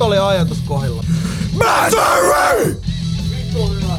nyt oli ajatus kohdilla. Misery!